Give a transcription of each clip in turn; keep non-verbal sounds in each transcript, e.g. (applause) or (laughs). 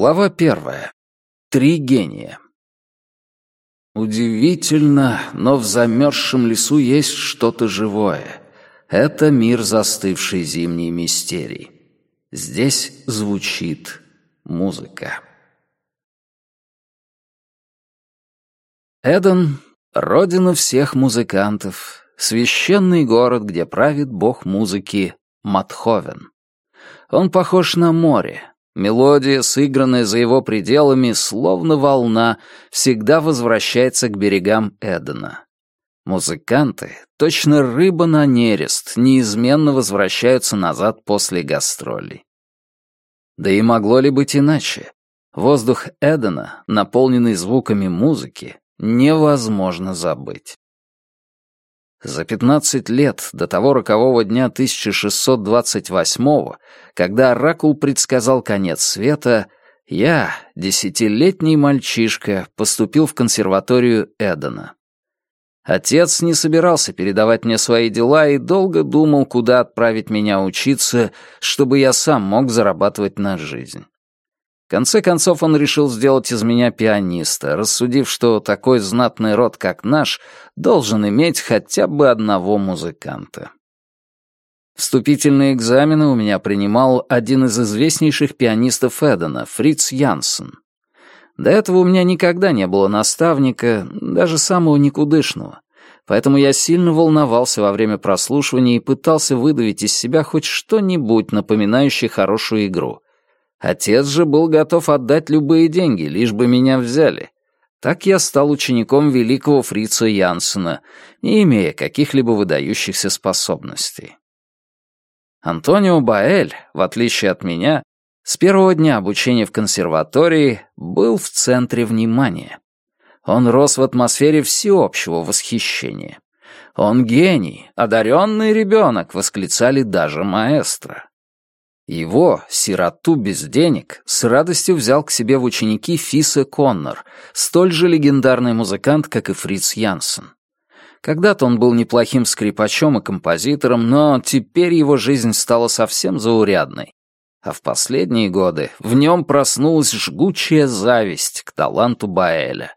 Глава первая. Три гения. Удивительно, но в замерзшем лесу есть что-то живое. Это мир застывшей зимней мистерии. Здесь звучит музыка. Эден — родина всех музыкантов, священный город, где правит бог музыки Матховен. Он похож на море, Мелодия, сыгранная за его пределами, словно волна, всегда возвращается к берегам Эдена. Музыканты, точно рыба на нерест, неизменно возвращаются назад после гастролей. Да и могло ли быть иначе? Воздух Эдена, наполненный звуками музыки, невозможно забыть. За 15 лет до того рокового дня 1628-го, когда Оракул предсказал конец света, я, десятилетний мальчишка, поступил в консерваторию Эдена. Отец не собирался передавать мне свои дела и долго думал, куда отправить меня учиться, чтобы я сам мог зарабатывать на жизнь. Конце концов он решил сделать из меня пианиста, рассудив, что такой знатный род, как наш, должен иметь хотя бы одного музыканта. Вступительные экзамены у меня принимал один из известнейших пианистов Эдена, Фриц Янсен. До этого у меня никогда не было наставника, даже самого никудышного, поэтому я сильно волновался во время прослушивания и пытался выдавить из себя хоть что-нибудь, напоминающее хорошую игру — Отец же был готов отдать любые деньги, лишь бы меня взяли. Так я стал учеником великого фрица Янсена, не имея каких-либо выдающихся способностей. Антонио Баэль, в отличие от меня, с первого дня обучения в консерватории был в центре внимания. Он рос в атмосфере всеобщего восхищения. «Он гений, одаренный ребенок», — восклицали даже маэстро. Его, сироту без денег, с радостью взял к себе в ученики Фиса Коннор, столь же легендарный музыкант, как и Фриц Янсен. Когда-то он был неплохим скрипачом и композитором, но теперь его жизнь стала совсем заурядной. А в последние годы в нем проснулась жгучая зависть к таланту Баэля.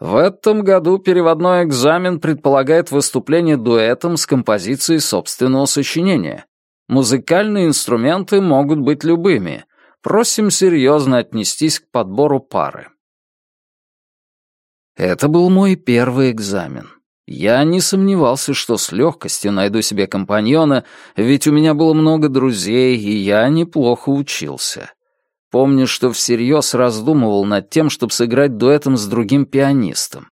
В этом году переводной экзамен предполагает выступление дуэтом с композицией собственного сочинения. Музыкальные инструменты могут быть любыми. Просим серьезно отнестись к подбору пары. Это был мой первый экзамен. Я не сомневался, что с легкостью найду себе компаньона, ведь у меня было много друзей, и я неплохо учился. Помню, что всерьез раздумывал над тем, чтобы сыграть дуэтом с другим пианистом.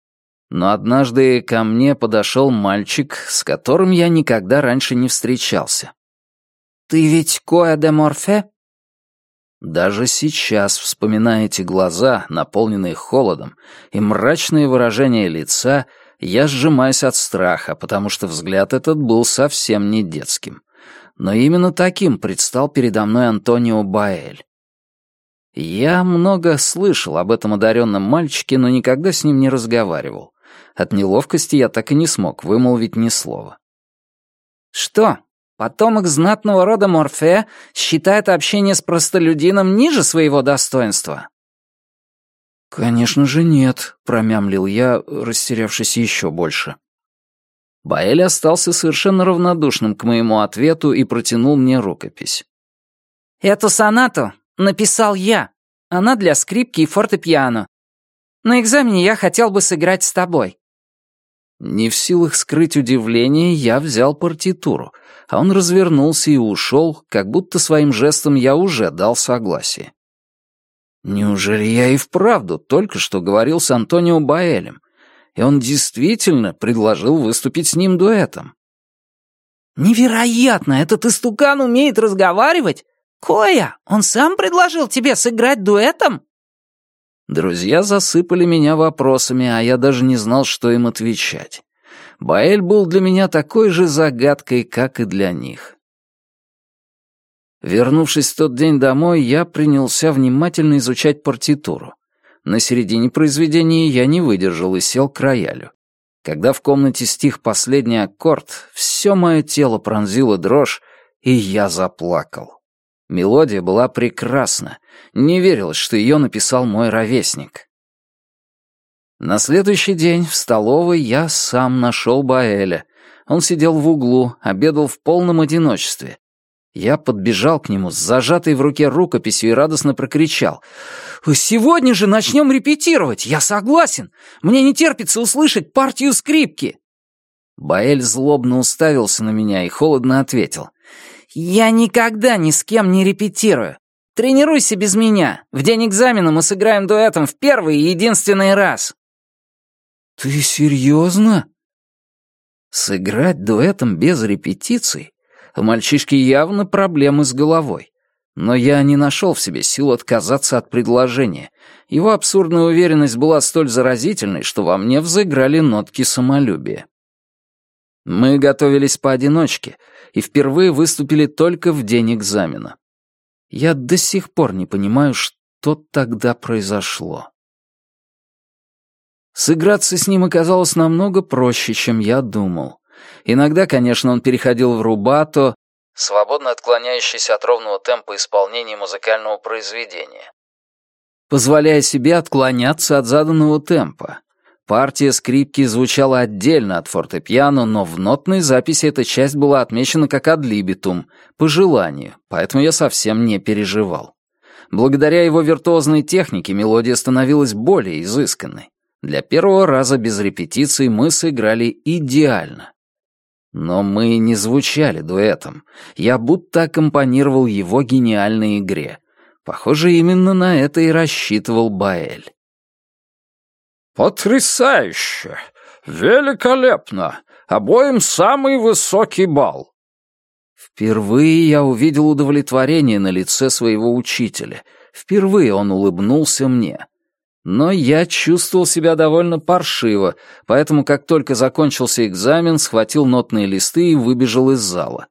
Но однажды ко мне подошел мальчик, с которым я никогда раньше не встречался. «Ты ведь Коя де Морфе?» Даже сейчас, вспоминая эти глаза, наполненные холодом, и мрачное выражение лица, я сжимаюсь от страха, потому что взгляд этот был совсем не детским. Но именно таким предстал передо мной Антонио Баэль. Я много слышал об этом одаренном мальчике, но никогда с ним не разговаривал. От неловкости я так и не смог вымолвить ни слова. «Что, Потомок знатного рода Морфе считает общение с простолюдином ниже своего достоинства. «Конечно же нет», — промямлил я, растерявшись еще больше. Баэль остался совершенно равнодушным к моему ответу и протянул мне рукопись. «Эту сонату написал я. Она для скрипки и фортепиано. На экзамене я хотел бы сыграть с тобой». Не в силах скрыть удивление, я взял партитуру, а он развернулся и ушел, как будто своим жестом я уже дал согласие. Неужели я и вправду только что говорил с Антонио Баэлем, и он действительно предложил выступить с ним дуэтом? «Невероятно! Этот истукан умеет разговаривать! Коя, он сам предложил тебе сыграть дуэтом?» Друзья засыпали меня вопросами, а я даже не знал, что им отвечать. Баэль был для меня такой же загадкой, как и для них. Вернувшись в тот день домой, я принялся внимательно изучать партитуру. На середине произведения я не выдержал и сел к роялю. Когда в комнате стих последний аккорд, все мое тело пронзило дрожь, и я заплакал. Мелодия была прекрасна. Не верилось, что ее написал мой ровесник. На следующий день в столовой я сам нашел Баэля. Он сидел в углу, обедал в полном одиночестве. Я подбежал к нему с зажатой в руке рукописью и радостно прокричал. «Сегодня же начнем репетировать! Я согласен! Мне не терпится услышать партию скрипки!» Баэль злобно уставился на меня и холодно ответил. «Я никогда ни с кем не репетирую. Тренируйся без меня. В день экзамена мы сыграем дуэтом в первый и единственный раз». «Ты серьезно?» Сыграть дуэтом без репетиций? У мальчишки явно проблемы с головой. Но я не нашел в себе сил отказаться от предложения. Его абсурдная уверенность была столь заразительной, что во мне взыграли нотки самолюбия. Мы готовились поодиночке и впервые выступили только в день экзамена. Я до сих пор не понимаю, что тогда произошло. Сыграться с ним оказалось намного проще, чем я думал. Иногда, конечно, он переходил в рубато, свободно отклоняющийся от ровного темпа исполнения музыкального произведения, позволяя себе отклоняться от заданного темпа. Партия скрипки звучала отдельно от фортепиано, но в нотной записи эта часть была отмечена как адлибитум, по желанию, поэтому я совсем не переживал. Благодаря его виртуозной технике мелодия становилась более изысканной. Для первого раза без репетиций мы сыграли идеально. Но мы не звучали дуэтом. Я будто аккомпанировал его гениальной игре. Похоже, именно на это и рассчитывал Баэль. «Потрясающе! Великолепно! Обоим самый высокий балл!» Впервые я увидел удовлетворение на лице своего учителя. Впервые он улыбнулся мне. Но я чувствовал себя довольно паршиво, поэтому как только закончился экзамен, схватил нотные листы и выбежал из зала.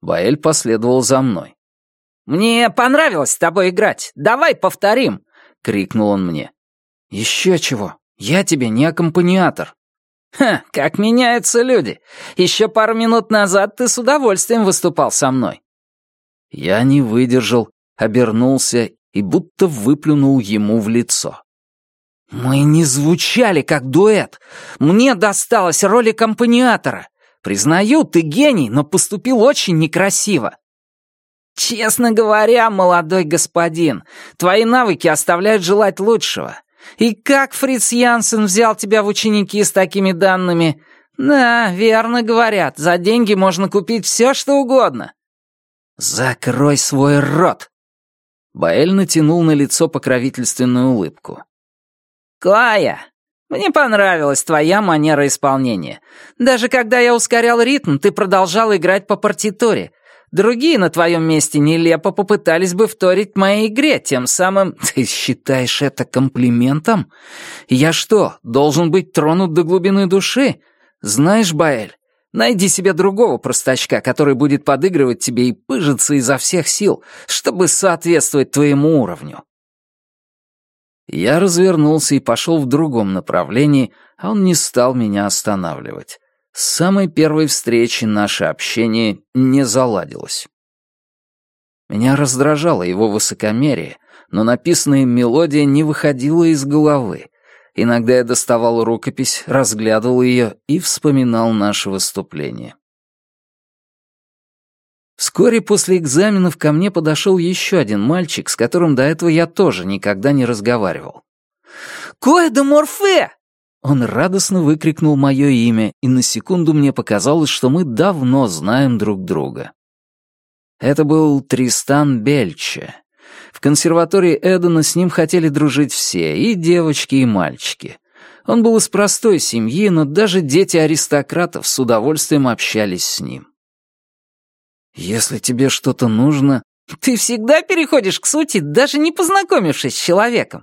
Баэль последовал за мной. «Мне понравилось с тобой играть. Давай повторим!» — крикнул он мне. «Еще чего. Я тебе не аккомпаниатор». «Ха, как меняются люди. Еще пару минут назад ты с удовольствием выступал со мной». Я не выдержал, обернулся и будто выплюнул ему в лицо. «Мы не звучали как дуэт. Мне досталась роль аккомпаниатора. Признаю, ты гений, но поступил очень некрасиво». «Честно говоря, молодой господин, твои навыки оставляют желать лучшего. И как Фриц Янсен взял тебя в ученики с такими данными? Да, верно говорят, за деньги можно купить все, что угодно. Закрой свой рот. Баэль натянул на лицо покровительственную улыбку. Клая, мне понравилась твоя манера исполнения. Даже когда я ускорял ритм, ты продолжал играть по партитуре, Другие на твоем месте нелепо попытались бы вторить моей игре, тем самым... (laughs) Ты считаешь это комплиментом? Я что, должен быть тронут до глубины души? Знаешь, Баэль, найди себе другого простачка, который будет подыгрывать тебе и пыжиться изо всех сил, чтобы соответствовать твоему уровню. Я развернулся и пошел в другом направлении, а он не стал меня останавливать. С самой первой встречи наше общение не заладилось. Меня раздражало его высокомерие, но написанная мелодия не выходила из головы. Иногда я доставал рукопись, разглядывал ее и вспоминал наше выступление. Вскоре после экзаменов ко мне подошел еще один мальчик, с которым до этого я тоже никогда не разговаривал. «Кое де Морфе!» Он радостно выкрикнул мое имя, и на секунду мне показалось, что мы давно знаем друг друга. Это был Тристан Бельче. В консерватории Эдена с ним хотели дружить все, и девочки, и мальчики. Он был из простой семьи, но даже дети аристократов с удовольствием общались с ним. «Если тебе что-то нужно...» «Ты всегда переходишь к сути, даже не познакомившись с человеком»,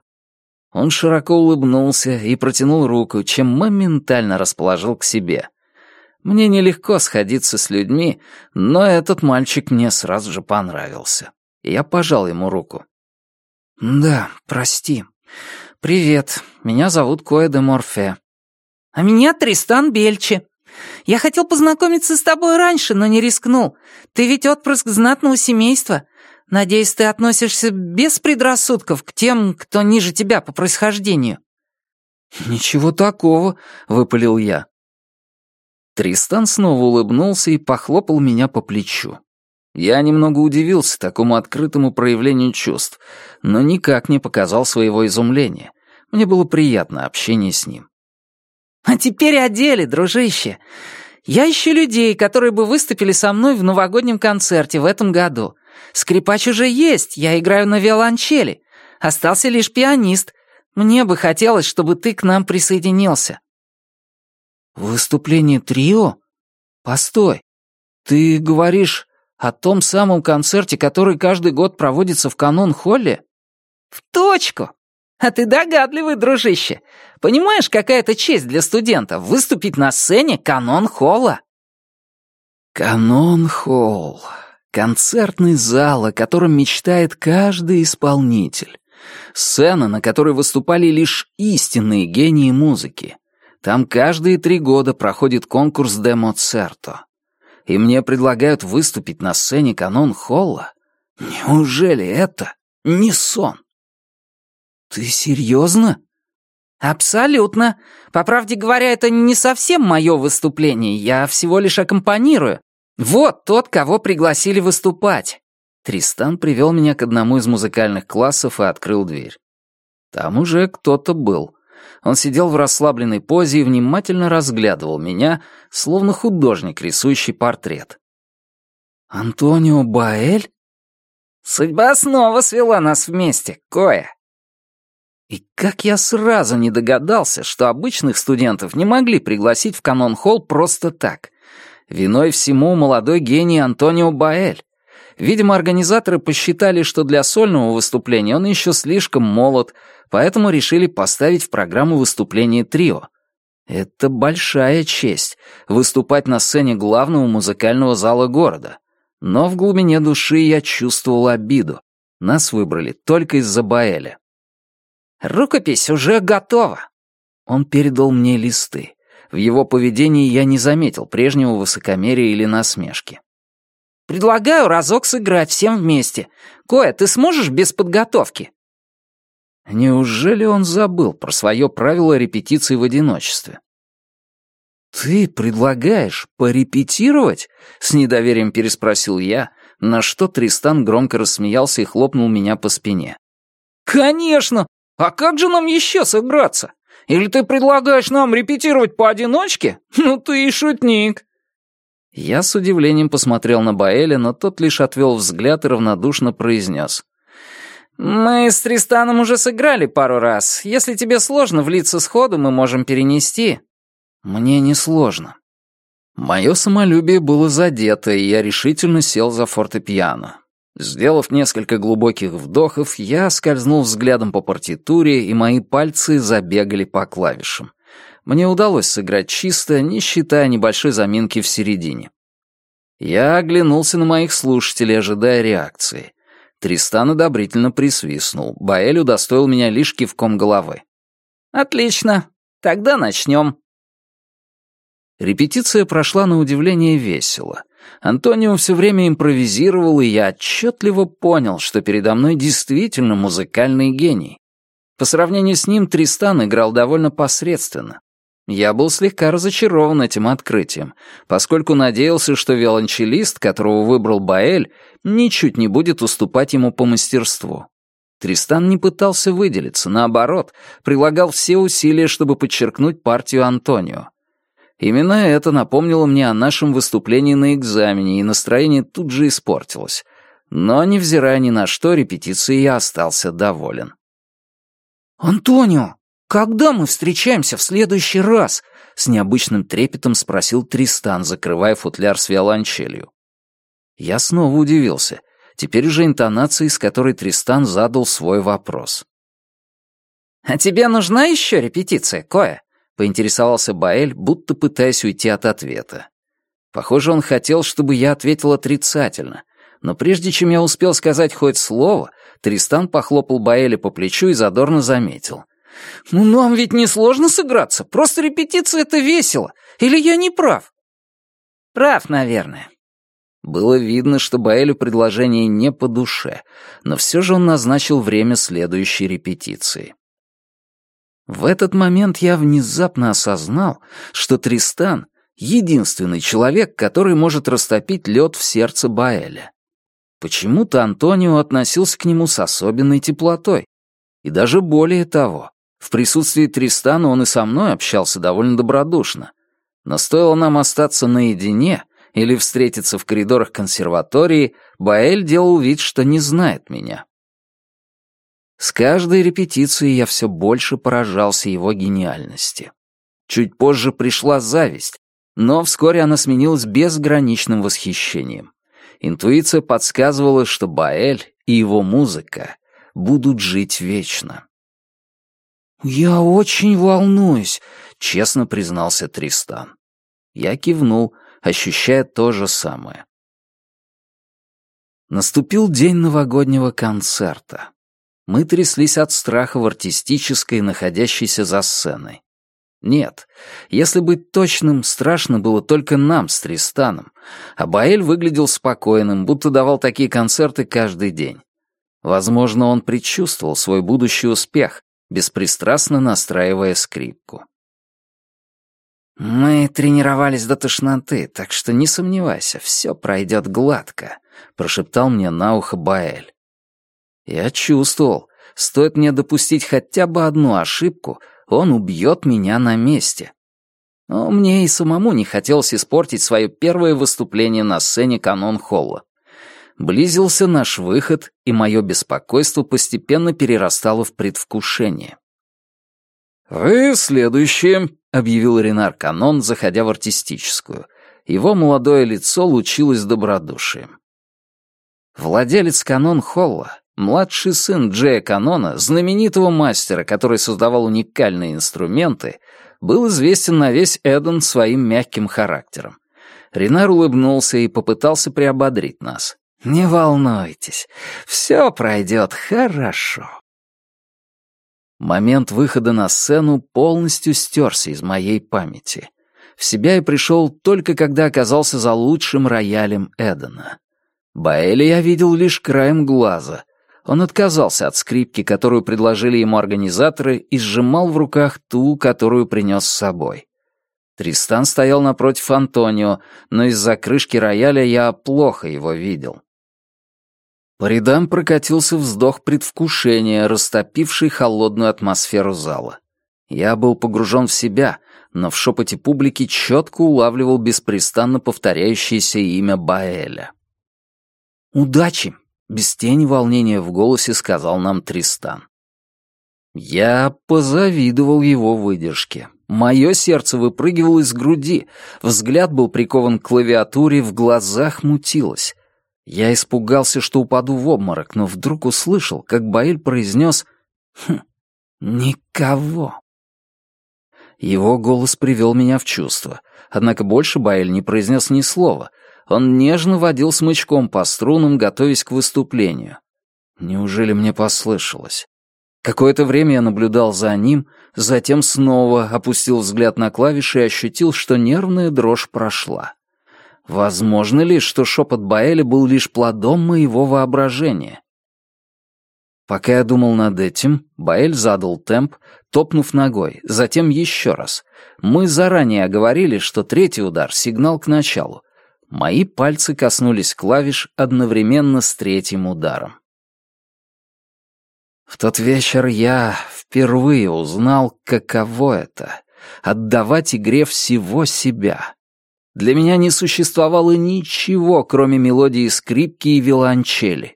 он широко улыбнулся и протянул руку, чем моментально расположил к себе. Мне нелегко сходиться с людьми, но этот мальчик мне сразу же понравился. Я пожал ему руку. «Да, прости. Привет, меня зовут Коэ де Морфе». «А меня Тристан Бельчи. Я хотел познакомиться с тобой раньше, но не рискнул. Ты ведь отпрыск знатного семейства. Надеюсь, ты относишься без предрассудков к тем, кто ниже тебя по происхождению». «Ничего такого», — выпалил я. Тристан снова улыбнулся и похлопал меня по плечу. Я немного удивился такому открытому проявлению чувств, но никак не показал своего изумления. Мне было приятно общение с ним. «А теперь о деле, дружище. Я ищу людей, которые бы выступили со мной в новогоднем концерте в этом году. Скрипач уже есть, я играю на виолончели. Остался лишь пианист. Мне бы хотелось, чтобы ты к нам присоединился». «Выступление трио? Постой. Ты говоришь о том самом концерте, который каждый год проводится в канон-холле?» «В точку! А ты догадливый, дружище. Понимаешь, какая это честь для студента — выступить на сцене канон-холла?» «Канон-холл. Концертный зал, о котором мечтает каждый исполнитель. Сцена, на которой выступали лишь истинные гении музыки. Там каждые три года проходит конкурс де Моцерто. И мне предлагают выступить на сцене канон-холла? Неужели это не сон?» «Ты серьезно?» «Абсолютно. По правде говоря, это не совсем мое выступление, я всего лишь аккомпанирую. Вот тот, кого пригласили выступать». Тристан привел меня к одному из музыкальных классов и открыл дверь. Там уже кто-то был. Он сидел в расслабленной позе и внимательно разглядывал меня, словно художник, рисующий портрет. «Антонио Баэль?» «Судьба снова свела нас вместе, Коя. И как я сразу не догадался, что обычных студентов не могли пригласить в канон-холл просто так. Виной всему молодой гений Антонио Баэль. Видимо, организаторы посчитали, что для сольного выступления он еще слишком молод, поэтому решили поставить в программу выступление трио. Это большая честь — выступать на сцене главного музыкального зала города. Но в глубине души я чувствовал обиду. Нас выбрали только из-за Баэля. Рукопись уже готова». Он передал мне листы. В его поведении я не заметил прежнего высокомерия или насмешки. «Предлагаю разок сыграть всем вместе. Коя, ты сможешь без подготовки?» Неужели он забыл про свое правило репетиции в одиночестве? «Ты предлагаешь порепетировать?» — с недоверием переспросил я, на что Тристан громко рассмеялся и хлопнул меня по спине. «Конечно! А как же нам еще сыграться? Или ты предлагаешь нам репетировать поодиночке? Ну ты и шутник». Я с удивлением посмотрел на Баэля, но тот лишь отвел взгляд и равнодушно произнес. «Мы с Тристаном уже сыграли пару раз. Если тебе сложно влиться сходу, мы можем перенести». «Мне не сложно». Мое самолюбие было задето, и я решительно сел за фортепиано. Сделав несколько глубоких вдохов, я скользнул взглядом по партитуре, и мои пальцы забегали по клавишам. Мне удалось сыграть чисто, не считая небольшой заминки в середине. Я оглянулся на моих слушателей, ожидая реакции. Тристан одобрительно присвистнул. Баэль удостоил меня лишь кивком головы. «Отлично. Тогда начнем». Репетиция прошла на удивление весело — Антонио все время импровизировал, и я отчетливо понял, что передо мной действительно музыкальный гений. По сравнению с ним Тристан играл довольно посредственно. Я был слегка разочарован этим открытием, поскольку надеялся, что виолончелист, которого выбрал Баэль, ничуть не будет уступать ему по мастерству. Тристан не пытался выделиться, наоборот, прилагал все усилия, чтобы подчеркнуть партию Антонио. Именно это напомнило мне о нашем выступлении на экзамене, и настроение тут же испортилось. Но, невзирая ни на что, репетиции я остался доволен. «Антонио, когда мы встречаемся в следующий раз?» — с необычным трепетом спросил Тристан, закрывая футляр с виолончелью. Я снова удивился. Теперь уже интонацией, с которой Тристан задал свой вопрос. «А тебе нужна еще репетиция, Коя?» — поинтересовался Баэль, будто пытаясь уйти от ответа. Похоже, он хотел, чтобы я ответил отрицательно, но прежде чем я успел сказать хоть слово, Тристан похлопал Баэля по плечу и задорно заметил. «Ну, нам ведь не сложно сыграться, просто репетиция — это весело. Или я не прав?» «Прав, наверное». Было видно, что Баэлю предложение не по душе, но все же он назначил время следующей репетиции. В этот момент я внезапно осознал, что Тристан — единственный человек, который может растопить лед в сердце Баэля. Почему-то Антонио относился к нему с особенной теплотой. И даже более того, в присутствии Тристана он и со мной общался довольно добродушно. Но стоило нам остаться наедине или встретиться в коридорах консерватории, Баэль делал вид, что не знает меня. С каждой репетицией я все больше поражался его гениальности. Чуть позже пришла зависть, но вскоре она сменилась безграничным восхищением. Интуиция подсказывала, что Баэль и его музыка будут жить вечно. «Я очень волнуюсь», — честно признался Тристан. Я кивнул, ощущая то же самое. Наступил день новогоднего концерта. Мы тряслись от страха в артистической, находящейся за сценой. Нет, если быть точным, страшно было только нам с Тристаном, а Баэль выглядел спокойным, будто давал такие концерты каждый день. Возможно, он предчувствовал свой будущий успех, беспристрастно настраивая скрипку. «Мы тренировались до тошноты, так что не сомневайся, все пройдет гладко», — прошептал мне на ухо Баэль. Я чувствовал, стоит мне допустить хотя бы одну ошибку, он убьет меня на месте. Но мне и самому не хотелось испортить свое первое выступление на сцене канон-холла. Близился наш выход, и мое беспокойство постепенно перерастало в предвкушение. «Вы следующие», — объявил Ренар Канон, заходя в артистическую. Его молодое лицо лучилось добродушием. Владелец канон-холла, Младший сын Джея Канона, знаменитого мастера, который создавал уникальные инструменты, был известен на весь Эден своим мягким характером. Ренар улыбнулся и попытался приободрить нас. «Не волнуйтесь, все пройдет хорошо». Момент выхода на сцену полностью стерся из моей памяти. В себя я пришел только когда оказался за лучшим роялем Эдена. Баэля я видел лишь краем глаза — он отказался от скрипки, которую предложили ему организаторы, и сжимал в руках ту, которую принес с собой. Тристан стоял напротив Антонио, но из-за крышки рояля я плохо его видел. По рядам прокатился вздох предвкушения, растопивший холодную атмосферу зала. Я был погружен в себя, но в шепоте публики четко улавливал беспрестанно повторяющееся имя Баэля. «Удачи!» Без тени волнения в голосе сказал нам Тристан. Я позавидовал его выдержке. Мое сердце выпрыгивало из груди, взгляд был прикован к клавиатуре, в глазах мутилось. Я испугался, что упаду в обморок, но вдруг услышал, как Баэль произнес «Хм, никого». Его голос привел меня в чувство, однако больше Баэль не произнес ни слова — он нежно водил смычком по струнам, готовясь к выступлению. Неужели мне послышалось? Какое-то время я наблюдал за ним, затем снова опустил взгляд на клавиши и ощутил, что нервная дрожь прошла. Возможно ли, что шепот Баэля был лишь плодом моего воображения? Пока я думал над этим, Баэль задал темп, топнув ногой, затем еще раз. Мы заранее оговорили, что третий удар — сигнал к началу, Мои пальцы коснулись клавиш одновременно с третьим ударом. В тот вечер я впервые узнал, каково это — отдавать игре всего себя. Для меня не существовало ничего, кроме мелодии скрипки и виолончели.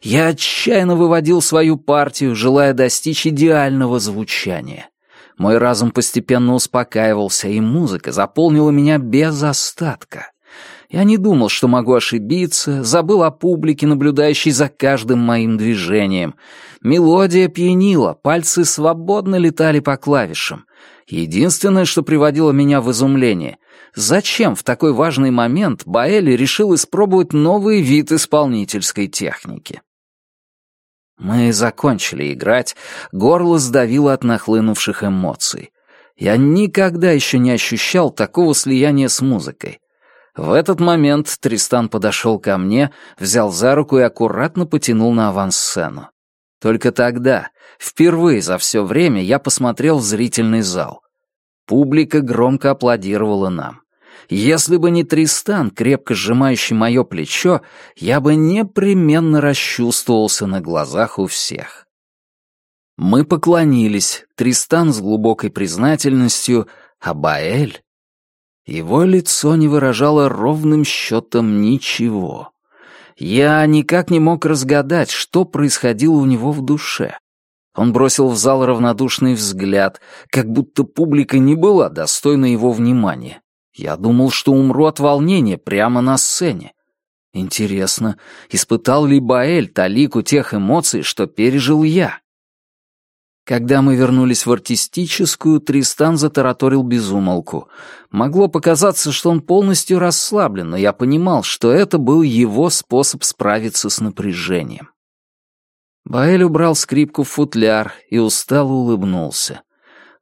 Я отчаянно выводил свою партию, желая достичь идеального звучания. Мой разум постепенно успокаивался, и музыка заполнила меня без остатка. Я не думал, что могу ошибиться, забыл о публике, наблюдающей за каждым моим движением. Мелодия пьянила, пальцы свободно летали по клавишам. Единственное, что приводило меня в изумление, зачем в такой важный момент Баэли решил испробовать новый вид исполнительской техники? Мы закончили играть, горло сдавило от нахлынувших эмоций. Я никогда еще не ощущал такого слияния с музыкой. В этот момент Тристан подошел ко мне, взял за руку и аккуратно потянул на авансцену. Только тогда, впервые за все время, я посмотрел в зрительный зал. Публика громко аплодировала нам. Если бы не Тристан, крепко сжимающий мое плечо, я бы непременно расчувствовался на глазах у всех. Мы поклонились, Тристан с глубокой признательностью, а Баэль... Его лицо не выражало ровным счетом ничего. Я никак не мог разгадать, что происходило у него в душе. Он бросил в зал равнодушный взгляд, как будто публика не была достойна его внимания. Я думал, что умру от волнения прямо на сцене. Интересно, испытал ли Баэль талику тех эмоций, что пережил я? Когда мы вернулись в артистическую, Тристан затараторил безумолку. Могло показаться, что он полностью расслаблен, но я понимал, что это был его способ справиться с напряжением. Баэль убрал скрипку в футляр и устало улыбнулся.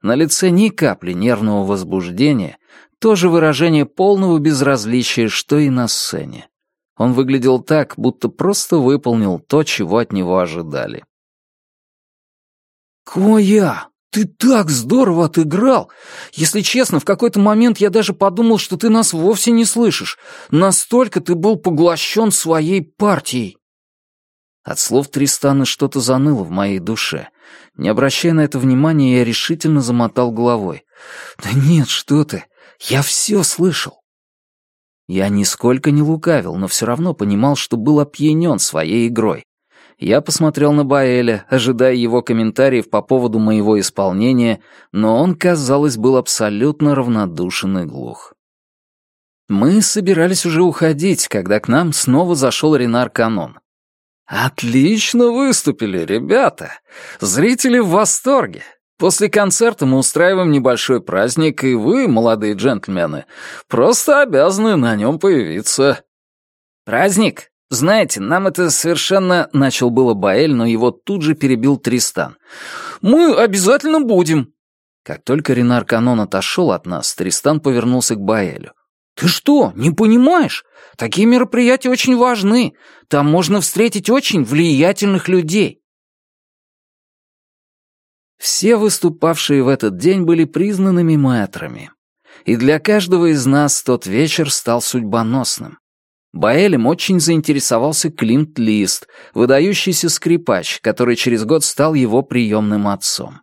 На лице ни капли нервного возбуждения, то же выражение полного безразличия, что и на сцене. Он выглядел так, будто просто выполнил то, чего от него ожидали. «Коя, ты так здорово отыграл! Если честно, в какой-то момент я даже подумал, что ты нас вовсе не слышишь. Настолько ты был поглощен своей партией!» От слов Тристана что-то заныло в моей душе. Не обращая на это внимания, я решительно замотал головой. «Да нет, что ты! Я все слышал!» Я нисколько не лукавил, но все равно понимал, что был опьянен своей игрой. Я посмотрел на Баэля, ожидая его комментариев по поводу моего исполнения, но он, казалось, был абсолютно равнодушен и глух. Мы собирались уже уходить, когда к нам снова зашел Ренар Канон. «Отлично выступили, ребята! Зрители в восторге! После концерта мы устраиваем небольшой праздник, и вы, молодые джентльмены, просто обязаны на нем появиться». «Праздник? «Знаете, нам это совершенно...» — начал было Баэль, но его тут же перебил Тристан. «Мы обязательно будем!» Как только Ренар Канон отошел от нас, Тристан повернулся к Баэлю. «Ты что, не понимаешь? Такие мероприятия очень важны. Там можно встретить очень влиятельных людей». Все выступавшие в этот день были признанными мэтрами. И для каждого из нас тот вечер стал судьбоносным. Баэлем очень заинтересовался Клинт Лист, выдающийся скрипач, который через год стал его приемным отцом.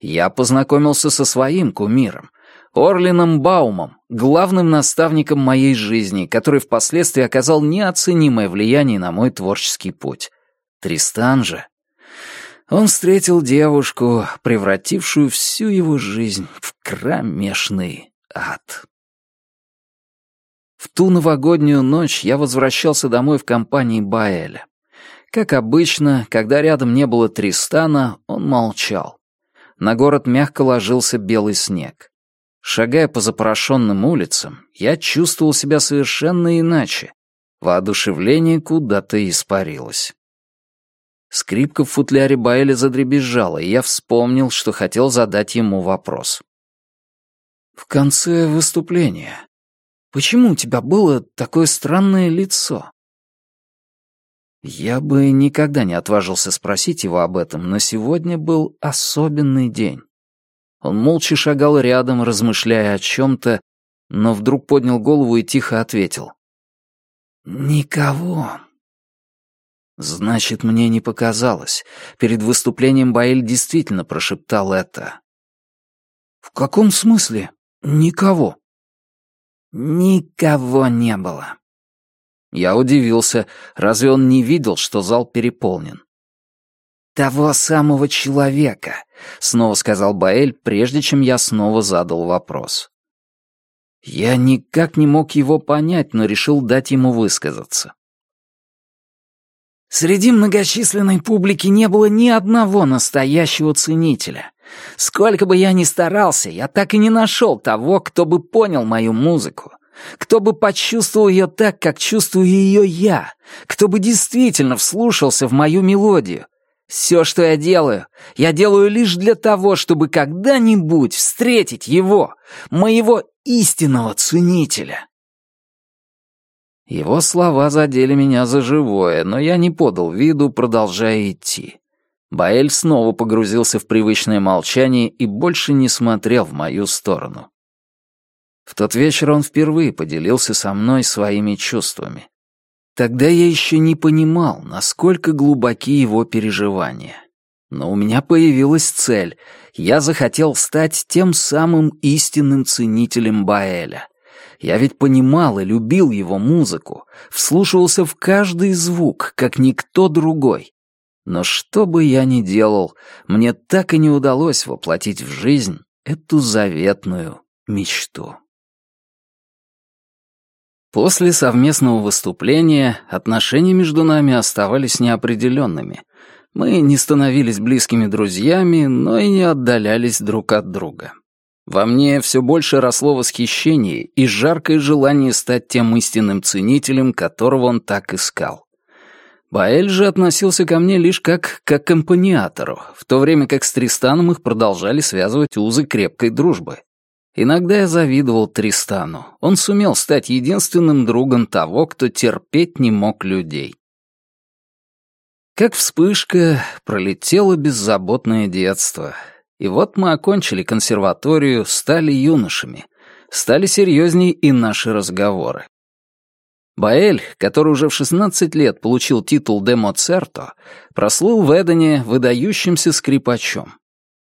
Я познакомился со своим кумиром, Орлином Баумом, главным наставником моей жизни, который впоследствии оказал неоценимое влияние на мой творческий путь. Тристан же... Он встретил девушку, превратившую всю его жизнь в кромешный ад. Ту новогоднюю ночь я возвращался домой в компании Баэля. Как обычно, когда рядом не было Тристана, он молчал. На город мягко ложился белый снег. Шагая по запорошенным улицам, я чувствовал себя совершенно иначе. Воодушевление куда-то испарилось. Скрипка в футляре Баэля задребезжала, и я вспомнил, что хотел задать ему вопрос. В конце выступления Почему у тебя было такое странное лицо?» Я бы никогда не отважился спросить его об этом, но сегодня был особенный день. Он молча шагал рядом, размышляя о чем-то, но вдруг поднял голову и тихо ответил. «Никого». Значит, мне не показалось. Перед выступлением Баэль действительно прошептал это. «В каком смысле? Никого?» Никого не было. Я удивился, разве он не видел, что зал переполнен? «Того самого человека», — снова сказал Баэль, прежде чем я снова задал вопрос. Я никак не мог его понять, но решил дать ему высказаться. Среди многочисленной публики не было ни одного настоящего ценителя. Сколько бы я ни старался, я так и не нашел того, кто бы понял мою музыку, кто бы почувствовал ее так, как чувствую ее я, кто бы действительно вслушался в мою мелодию. Все, что я делаю, я делаю лишь для того, чтобы когда-нибудь встретить его, моего истинного ценителя. Его слова задели меня за живое, но я не подал виду, продолжая идти. Баэль снова погрузился в привычное молчание и больше не смотрел в мою сторону. В тот вечер он впервые поделился со мной своими чувствами. Тогда я еще не понимал, насколько глубоки его переживания. Но у меня появилась цель. Я захотел стать тем самым истинным ценителем Баэля. Я ведь понимал и любил его музыку, вслушивался в каждый звук, как никто другой. Но что бы я ни делал, мне так и не удалось воплотить в жизнь эту заветную мечту. После совместного выступления отношения между нами оставались неопределенными. Мы не становились близкими друзьями, но и не отдалялись друг от друга. Во мне все больше росло восхищение и жаркое желание стать тем истинным ценителем, которого он так искал. Баэль же относился ко мне лишь как к аккомпаниатору, в то время как с Тристаном их продолжали связывать узы крепкой дружбы. Иногда я завидовал Тристану. Он сумел стать единственным другом того, кто терпеть не мог людей. Как вспышка, пролетело беззаботное детство. И вот мы окончили консерваторию, стали юношами. Стали серьезней и наши разговоры. Баэль, который уже в 16 лет получил титул де Моцерто, прослыл в Эдене выдающимся скрипачом.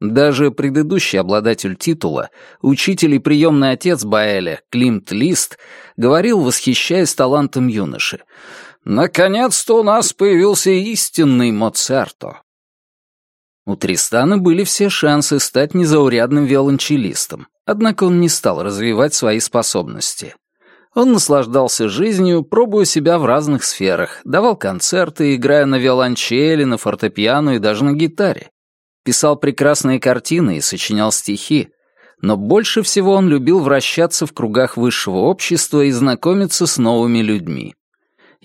Даже предыдущий обладатель титула, учитель и приемный отец Баэля, Климт Лист, говорил, восхищаясь талантом юноши. «Наконец-то у нас появился истинный Моцарто». У Тристана были все шансы стать незаурядным виолончелистом, однако он не стал развивать свои способности. Он наслаждался жизнью, пробуя себя в разных сферах, давал концерты, играя на виолончели, на фортепиано и даже на гитаре писал прекрасные картины и сочинял стихи, но больше всего он любил вращаться в кругах высшего общества и знакомиться с новыми людьми.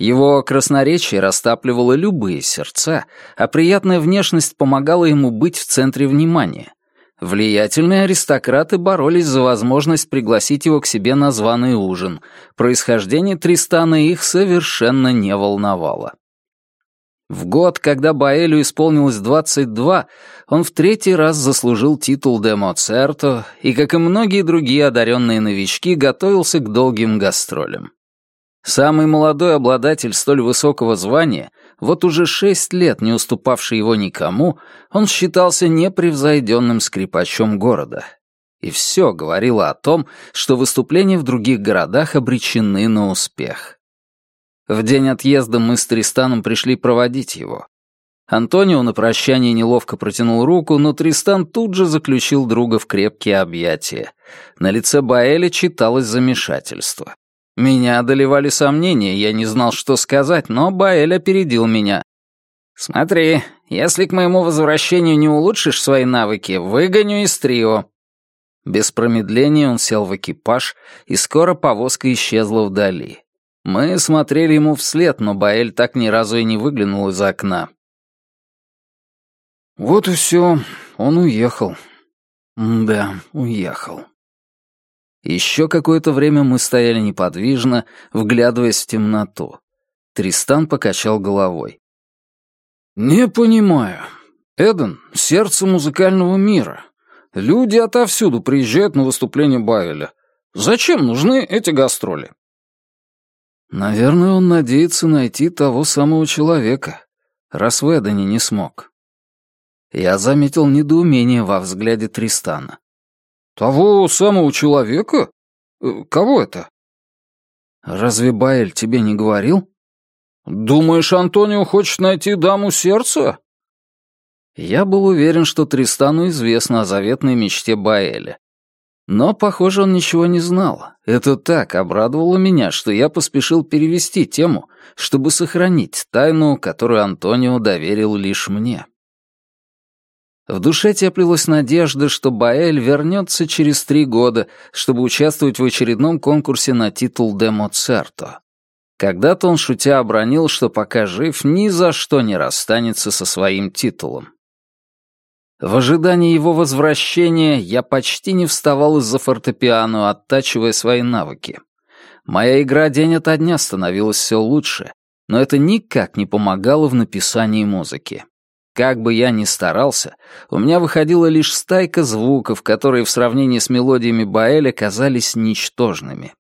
Его красноречие растапливало любые сердца, а приятная внешность помогала ему быть в центре внимания. Влиятельные аристократы боролись за возможность пригласить его к себе на званый ужин. Происхождение Тристана их совершенно не волновало. В год, когда Баэлю исполнилось 22, он в третий раз заслужил титул де Моцерто и, как и многие другие одаренные новички, готовился к долгим гастролям. Самый молодой обладатель столь высокого звания, вот уже шесть лет не уступавший его никому, он считался непревзойденным скрипачом города. И все говорило о том, что выступления в других городах обречены на успех. В день отъезда мы с Тристаном пришли проводить его. Антонио на прощание неловко протянул руку, но Тристан тут же заключил друга в крепкие объятия. На лице Баэля читалось замешательство. Меня одолевали сомнения, я не знал, что сказать, но Баэль опередил меня. «Смотри, если к моему возвращению не улучшишь свои навыки, выгоню из трио». Без промедления он сел в экипаж, и скоро повозка исчезла вдали. Мы смотрели ему вслед, но Баэль так ни разу и не выглянул из окна. Вот и все, он уехал. Да, уехал. Еще какое-то время мы стояли неподвижно, вглядываясь в темноту. Тристан покачал головой. «Не понимаю. Эден — сердце музыкального мира. Люди отовсюду приезжают на выступление Бавеля. Зачем нужны эти гастроли?» Наверное, он надеется найти того самого человека, раз в Эдене не смог. Я заметил недоумение во взгляде Тристана. «Того самого человека? Э, кого это?» «Разве Баэль тебе не говорил?» «Думаешь, Антонио хочет найти даму сердца?» Я был уверен, что Тристану известно о заветной мечте Баэля, но, похоже, он ничего не знал. Это так обрадовало меня, что я поспешил перевести тему, чтобы сохранить тайну, которую Антонио доверил лишь мне. В душе теплилась надежда, что Баэль вернется через три года, чтобы участвовать в очередном конкурсе на титул де Моцерто. Когда-то он, шутя, обронил, что пока жив, ни за что не расстанется со своим титулом. В ожидании его возвращения я почти не вставал из-за фортепиано, оттачивая свои навыки. Моя игра день ото дня становилась все лучше, но это никак не помогало в написании музыки. Как бы я ни старался, у меня выходила лишь стайка звуков, которые в сравнении с мелодиями Баэля казались ничтожными.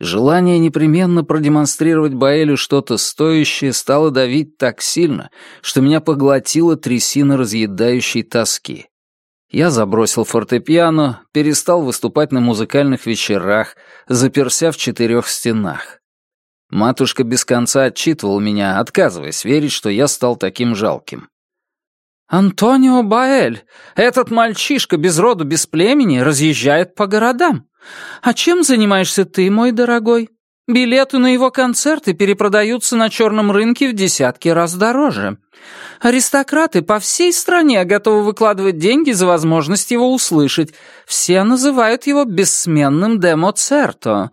Желание непременно продемонстрировать Баэлю что-то стоящее стало давить так сильно, что меня поглотила трясина разъедающей тоски. Я забросил фортепиано, перестал выступать на музыкальных вечерах, заперся в четырех стенах. Матушка без конца отчитывала меня, отказываясь верить, что я стал таким жалким. «Антонио Баэль, этот мальчишка без роду, без племени, разъезжает по городам. А чем занимаешься ты, мой дорогой? Билеты на его концерты перепродаются на черном рынке в десятки раз дороже. Аристократы по всей стране готовы выкладывать деньги за возможность его услышать. Все называют его бессменным демоцерто.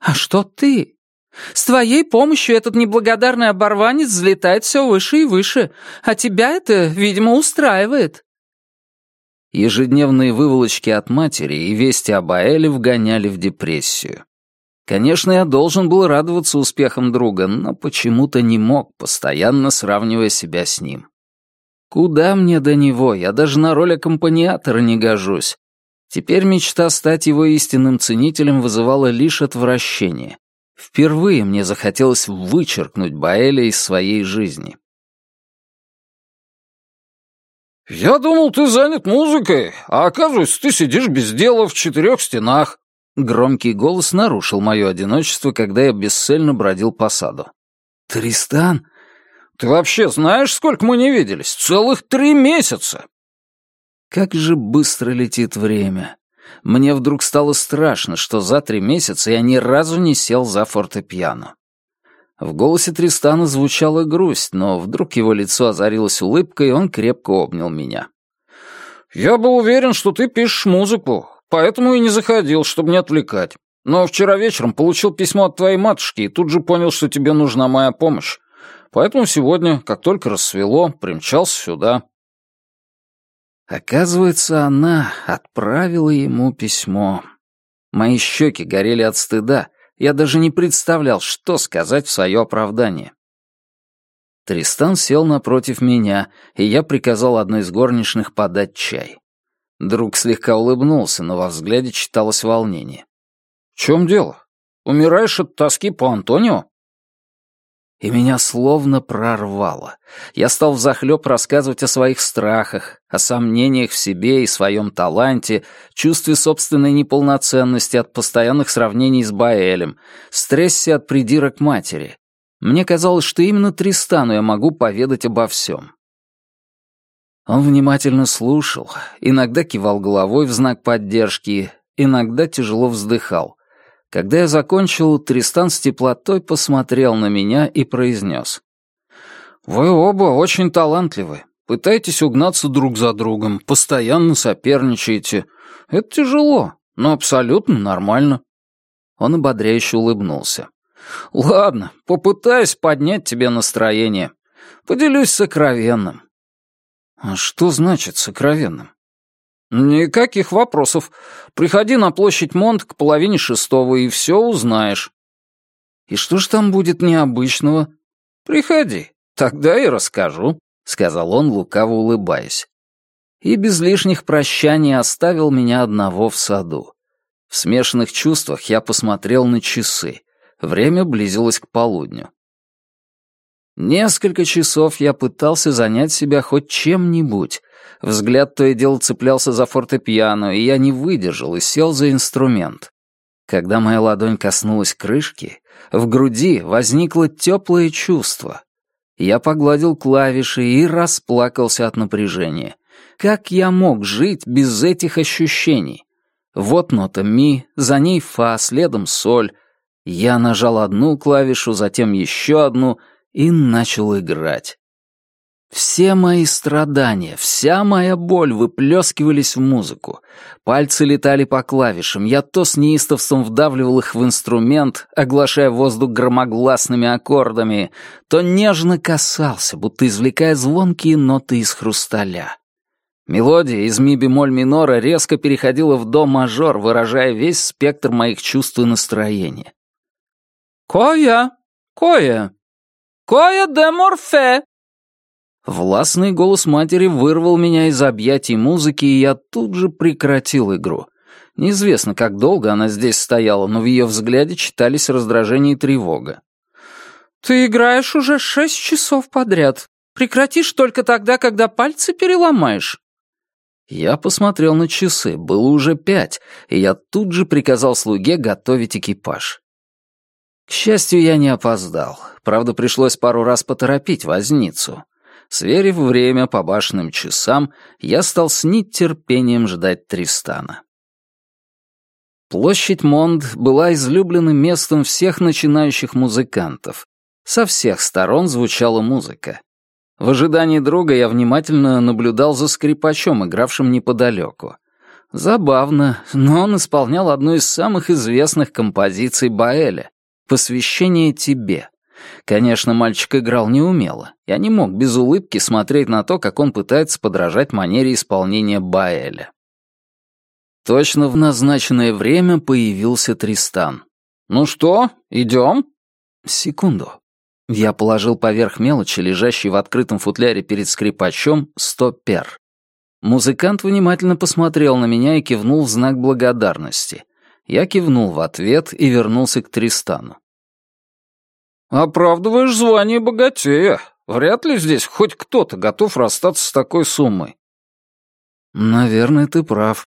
А что ты? С твоей помощью этот неблагодарный оборванец взлетает все выше и выше, а тебя это, видимо, устраивает». Ежедневные выволочки от матери и вести об Аэле вгоняли в депрессию. Конечно, я должен был радоваться успехам друга, но почему-то не мог, постоянно сравнивая себя с ним. Куда мне до него, я даже на роль аккомпаниатора не гожусь. Теперь мечта стать его истинным ценителем вызывала лишь отвращение. Впервые мне захотелось вычеркнуть Баэля из своей жизни. «Я думал, ты занят музыкой, а оказывается, ты сидишь без дела в четырех стенах». Громкий голос нарушил мое одиночество, когда я бесцельно бродил по саду. «Тристан, ты вообще знаешь, сколько мы не виделись? Целых три месяца!» Как же быстро летит время. Мне вдруг стало страшно, что за три месяца я ни разу не сел за фортепиано. В голосе Тристана звучала грусть, но вдруг его лицо озарилось улыбкой, и он крепко обнял меня. «Я был уверен, что ты пишешь музыку, поэтому и не заходил, чтобы не отвлекать. Но вчера вечером получил письмо от твоей матушки и тут же понял, что тебе нужна моя помощь. Поэтому сегодня, как только рассвело, примчался сюда. Оказывается, она отправила ему письмо. Мои щеки горели от стыда. Я даже не представлял, что сказать в свое оправдание. Тристан сел напротив меня, и я приказал одной из горничных подать чай. Друг слегка улыбнулся, но во взгляде читалось волнение. «В чем дело? Умираешь от тоски по Антонио?» И меня словно прорвало. Я стал взахлеб рассказывать о своих страхах, о сомнениях в себе и своем таланте, чувстве собственной неполноценности от постоянных сравнений с Баэлем, стрессе от придирок матери. Мне казалось, что именно Тристану я могу поведать обо всем. Он внимательно слушал, иногда кивал головой в знак поддержки, иногда тяжело вздыхал. Когда я закончил, Тристан с теплотой посмотрел на меня и произнес. «Вы оба очень талантливы. Пытаетесь угнаться друг за другом, постоянно соперничаете. Это тяжело, но абсолютно нормально». Он ободряюще улыбнулся. «Ладно, попытаюсь поднять тебе настроение. Поделюсь сокровенным». «А что значит сокровенным?» «Никаких вопросов. Приходи на площадь Монт к половине шестого, и все узнаешь». «И что ж там будет необычного?» «Приходи, тогда и расскажу», — сказал он, лукаво улыбаясь. И без лишних прощаний оставил меня одного в саду. В смешанных чувствах я посмотрел на часы. Время близилось к полудню. Несколько часов я пытался занять себя хоть чем-нибудь, Взгляд то и дело цеплялся за фортепиано, и я не выдержал и сел за инструмент. Когда моя ладонь коснулась крышки, в груди возникло теплое чувство. Я погладил клавиши и расплакался от напряжения. Как я мог жить без этих ощущений? Вот нота ми, за ней фа, следом соль. Я нажал одну клавишу, затем еще одну и начал играть. Все мои страдания, вся моя боль выплескивались в музыку. Пальцы летали по клавишам, я то с неистовством вдавливал их в инструмент, оглашая воздух громогласными аккордами, то нежно касался, будто извлекая звонкие ноты из хрусталя. Мелодия из ми-бемоль минора резко переходила в до-мажор, выражая весь спектр моих чувств и настроения. «Коя! Коя! Коя де Морфе!» Властный голос матери вырвал меня из объятий музыки, и я тут же прекратил игру. Неизвестно, как долго она здесь стояла, но в ее взгляде читались раздражение и тревога. «Ты играешь уже шесть часов подряд. Прекратишь только тогда, когда пальцы переломаешь». Я посмотрел на часы, было уже пять, и я тут же приказал слуге готовить экипаж. К счастью, я не опоздал. Правда, пришлось пару раз поторопить возницу. Сверив время по башенным часам, я стал с нетерпением ждать Тристана. Площадь Монд была излюбленным местом всех начинающих музыкантов. Со всех сторон звучала музыка. В ожидании друга я внимательно наблюдал за скрипачом, игравшим неподалеку. Забавно, но он исполнял одну из самых известных композиций Баэля «Посвящение тебе». Конечно, мальчик играл неумело. Я не мог без улыбки смотреть на то, как он пытается подражать манере исполнения Баэля. Точно в назначенное время появился Тристан. «Ну что, идем?» «Секунду». Я положил поверх мелочи, лежащей в открытом футляре перед скрипачом, сто пер. Музыкант внимательно посмотрел на меня и кивнул в знак благодарности. Я кивнул в ответ и вернулся к Тристану. «Оправдываешь звание богатея. Вряд ли здесь хоть кто-то готов расстаться с такой суммой». «Наверное, ты прав.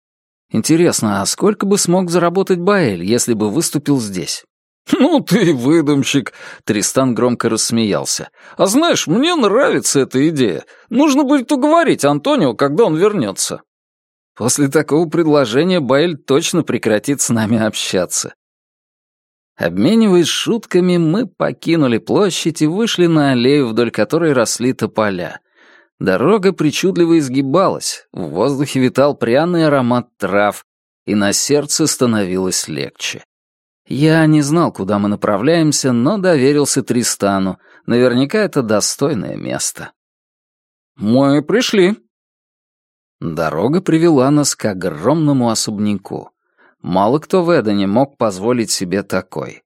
Интересно, а сколько бы смог заработать Баэль, если бы выступил здесь?» «Ну ты выдумщик!» — Тристан громко рассмеялся. «А знаешь, мне нравится эта идея. Нужно будет уговорить Антонио, когда он вернется». После такого предложения Баэль точно прекратит с нами общаться. Обмениваясь шутками, мы покинули площадь и вышли на аллею, вдоль которой росли тополя. Дорога причудливо изгибалась, в воздухе витал пряный аромат трав, и на сердце становилось легче. Я не знал, куда мы направляемся, но доверился Тристану. Наверняка это достойное место. «Мы пришли». Дорога привела нас к огромному особняку. Мало кто в Эдене мог позволить себе такой.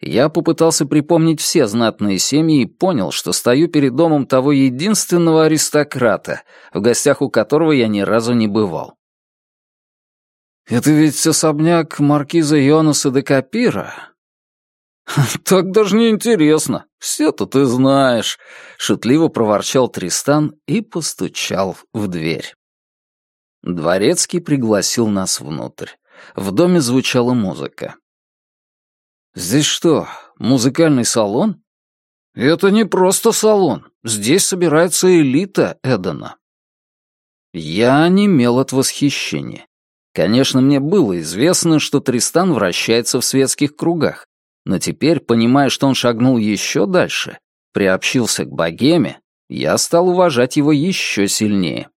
Я попытался припомнить все знатные семьи и понял, что стою перед домом того единственного аристократа, в гостях у которого я ни разу не бывал. «Это ведь особняк маркиза Йонаса де Капира?» (laughs) «Так даже не интересно. Все-то ты знаешь», — шутливо проворчал Тристан и постучал в дверь. Дворецкий пригласил нас внутрь. В доме звучала музыка. «Здесь что, музыкальный салон?» «Это не просто салон. Здесь собирается элита Эдена». Я немел от восхищения. Конечно, мне было известно, что Тристан вращается в светских кругах, но теперь, понимая, что он шагнул еще дальше, приобщился к богеме, я стал уважать его еще сильнее.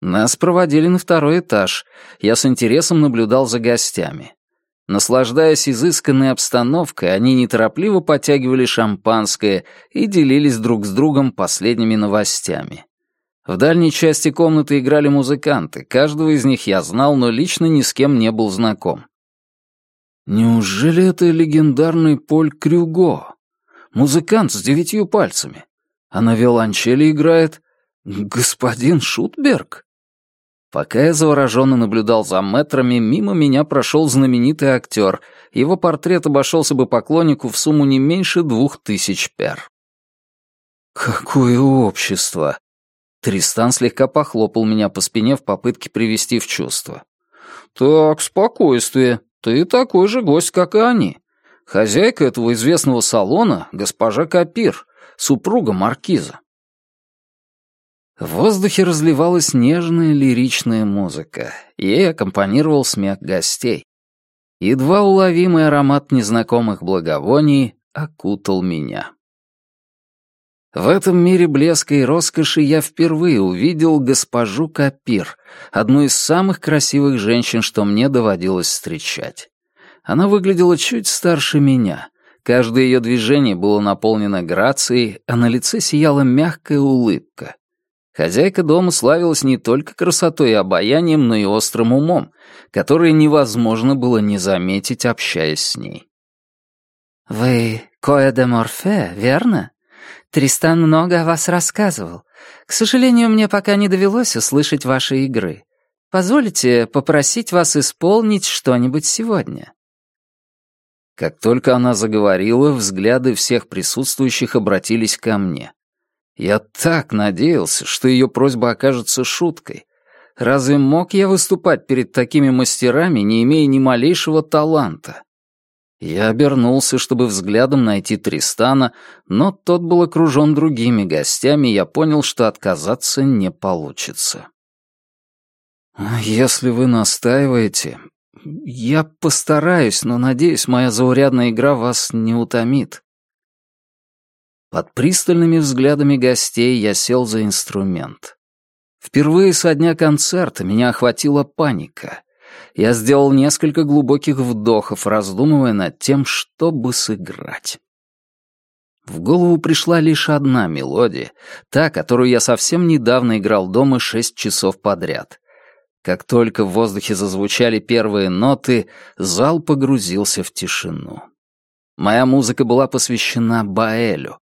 Нас проводили на второй этаж. Я с интересом наблюдал за гостями. Наслаждаясь изысканной обстановкой, они неторопливо потягивали шампанское и делились друг с другом последними новостями. В дальней части комнаты играли музыканты, каждого из них я знал, но лично ни с кем не был знаком. Неужели это легендарный Поль Крюго? Музыкант с девятью пальцами. А на виолончели играет господин Шутберг? Пока я завороженно наблюдал за метрами, мимо меня прошел знаменитый актер. Его портрет обошелся бы поклоннику в сумму не меньше двух тысяч пер. Какое общество! Тристан слегка похлопал меня по спине в попытке привести в чувство. «Так, спокойствие. Ты такой же гость, как и они. Хозяйка этого известного салона — госпожа Капир, супруга маркиза. В воздухе разливалась нежная лиричная музыка. Ей аккомпанировал смех гостей. Едва уловимый аромат незнакомых благовоний окутал меня. В этом мире блеска и роскоши я впервые увидел госпожу Капир, одну из самых красивых женщин, что мне доводилось встречать. Она выглядела чуть старше меня. Каждое ее движение было наполнено грацией, а на лице сияла мягкая улыбка. Хозяйка дома славилась не только красотой и обаянием, но и острым умом, который невозможно было не заметить, общаясь с ней. «Вы Коэ де Морфе, верно? Тристан много о вас рассказывал. К сожалению, мне пока не довелось услышать ваши игры. Позволите попросить вас исполнить что-нибудь сегодня?» Как только она заговорила, взгляды всех присутствующих обратились ко мне. Я так надеялся, что ее просьба окажется шуткой. Разве мог я выступать перед такими мастерами, не имея ни малейшего таланта? Я обернулся, чтобы взглядом найти Тристана, но тот был окружен другими гостями, и я понял, что отказаться не получится. «Если вы настаиваете, я постараюсь, но, надеюсь, моя заурядная игра вас не утомит». Под пристальными взглядами гостей я сел за инструмент. Впервые со дня концерта меня охватила паника. Я сделал несколько глубоких вдохов, раздумывая над тем, чтобы сыграть. В голову пришла лишь одна мелодия, та, которую я совсем недавно играл дома шесть часов подряд. Как только в воздухе зазвучали первые ноты, зал погрузился в тишину. Моя музыка была посвящена Баэлю.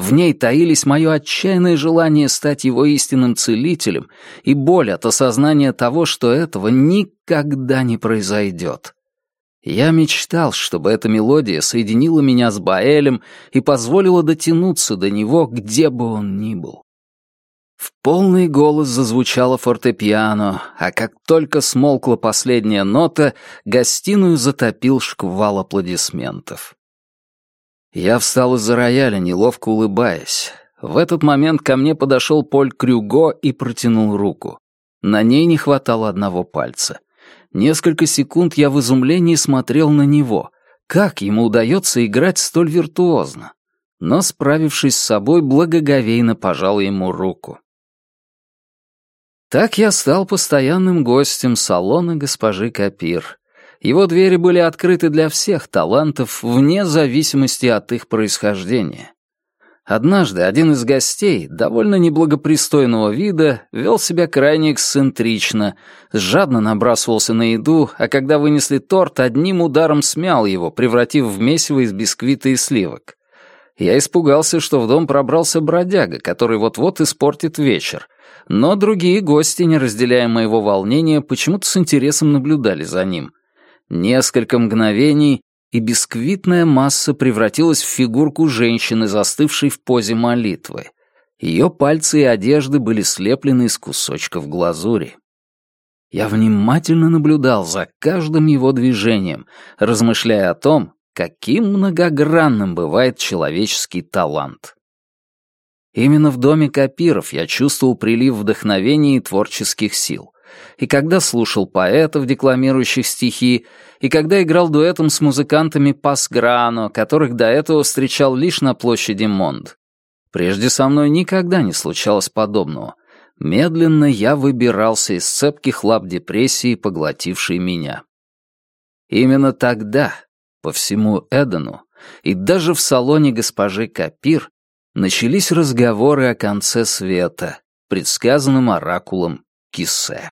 В ней таились мое отчаянное желание стать его истинным целителем и боль от осознания того, что этого никогда не произойдет. Я мечтал, чтобы эта мелодия соединила меня с Баэлем и позволила дотянуться до него, где бы он ни был. В полный голос зазвучало фортепиано, а как только смолкла последняя нота, гостиную затопил шквал аплодисментов. Я встал из-за рояля, неловко улыбаясь. В этот момент ко мне подошел Поль Крюго и протянул руку. На ней не хватало одного пальца. Несколько секунд я в изумлении смотрел на него. Как ему удается играть столь виртуозно? Но, справившись с собой, благоговейно пожал ему руку. Так я стал постоянным гостем салона госпожи Капир. Его двери были открыты для всех талантов, вне зависимости от их происхождения. Однажды один из гостей, довольно неблагопристойного вида, вел себя крайне эксцентрично, жадно набрасывался на еду, а когда вынесли торт, одним ударом смял его, превратив в месиво из бисквита и сливок. Я испугался, что в дом пробрался бродяга, который вот-вот испортит вечер, но другие гости, не разделяя моего волнения, почему-то с интересом наблюдали за ним. Несколько мгновений, и бисквитная масса превратилась в фигурку женщины, застывшей в позе молитвы. Ее пальцы и одежды были слеплены из кусочков глазури. Я внимательно наблюдал за каждым его движением, размышляя о том, каким многогранным бывает человеческий талант. Именно в доме Капиров я чувствовал прилив вдохновения и творческих сил. И когда слушал поэтов, декламирующих стихи, и когда играл дуэтом с музыкантами Пасграно, которых до этого встречал лишь на площади Монд. Прежде со мной никогда не случалось подобного. Медленно я выбирался из цепких лап депрессии, поглотившей меня. Именно тогда, по всему Эдену, и даже в салоне госпожи Капир, начались разговоры о конце света, предсказанном оракулом Кисе.